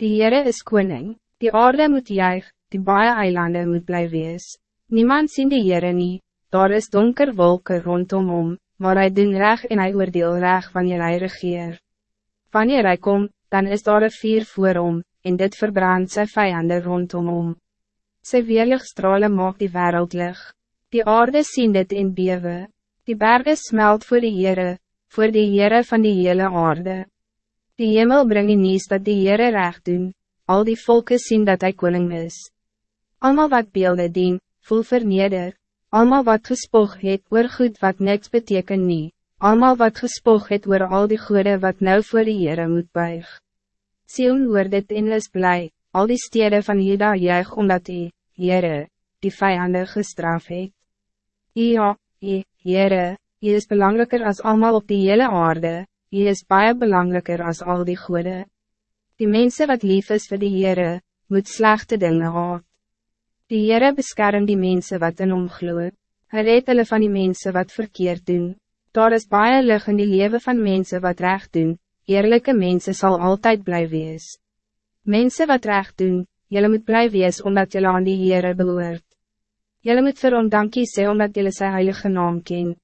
Die Heere is koning, die aarde moet juig, die baie eilanden moet bly wees. Niemand sien die Heere nie, daar is donker wolken rondom hom, maar hij doen reg en hij oordeel reg wanneer hij regeer. Wanneer hij komt, dan is daar een vier voor hom, en dit verbrandt sy vijanden rondom hom. Sy weerlichtstrale maak die wereld lig, die aarde sien dit in bewe, die bergen smelt voor die Heere, voor die Heere van die hele aarde. Die hemel brengt nieuws dat die Heere recht doen, al die volken zien dat hij koning is. Almal wat beelden dien, voel verneder, almal wat gespoog het oor goed wat niks beteken nie, almal wat gespoog het oor al die goede wat nou voor die Heere moet buig. Sion hoor dit en is blij, al die steden van Juda juig omdat die, Heere, die vijanden gestraf het. Ja, die, Heere, die is belangrijker als allemaal op die hele aarde, die is baie belangrijker als al die goede. Die mensen wat lief is voor die Heere, moet slechte dingen haat. Die Heere beskerm die mensen wat in omgloe, hy red hulle van die mensen wat verkeerd doen. Daar is baie lig in die leven van mensen wat recht doen, eerlijke mensen zal altijd blijven wees. Mensen wat recht doen, jullie moet blijven wees omdat jullie aan die Heere behoort. Jullie moet vir hom dankie sê omdat jullie sy heilige naam ken.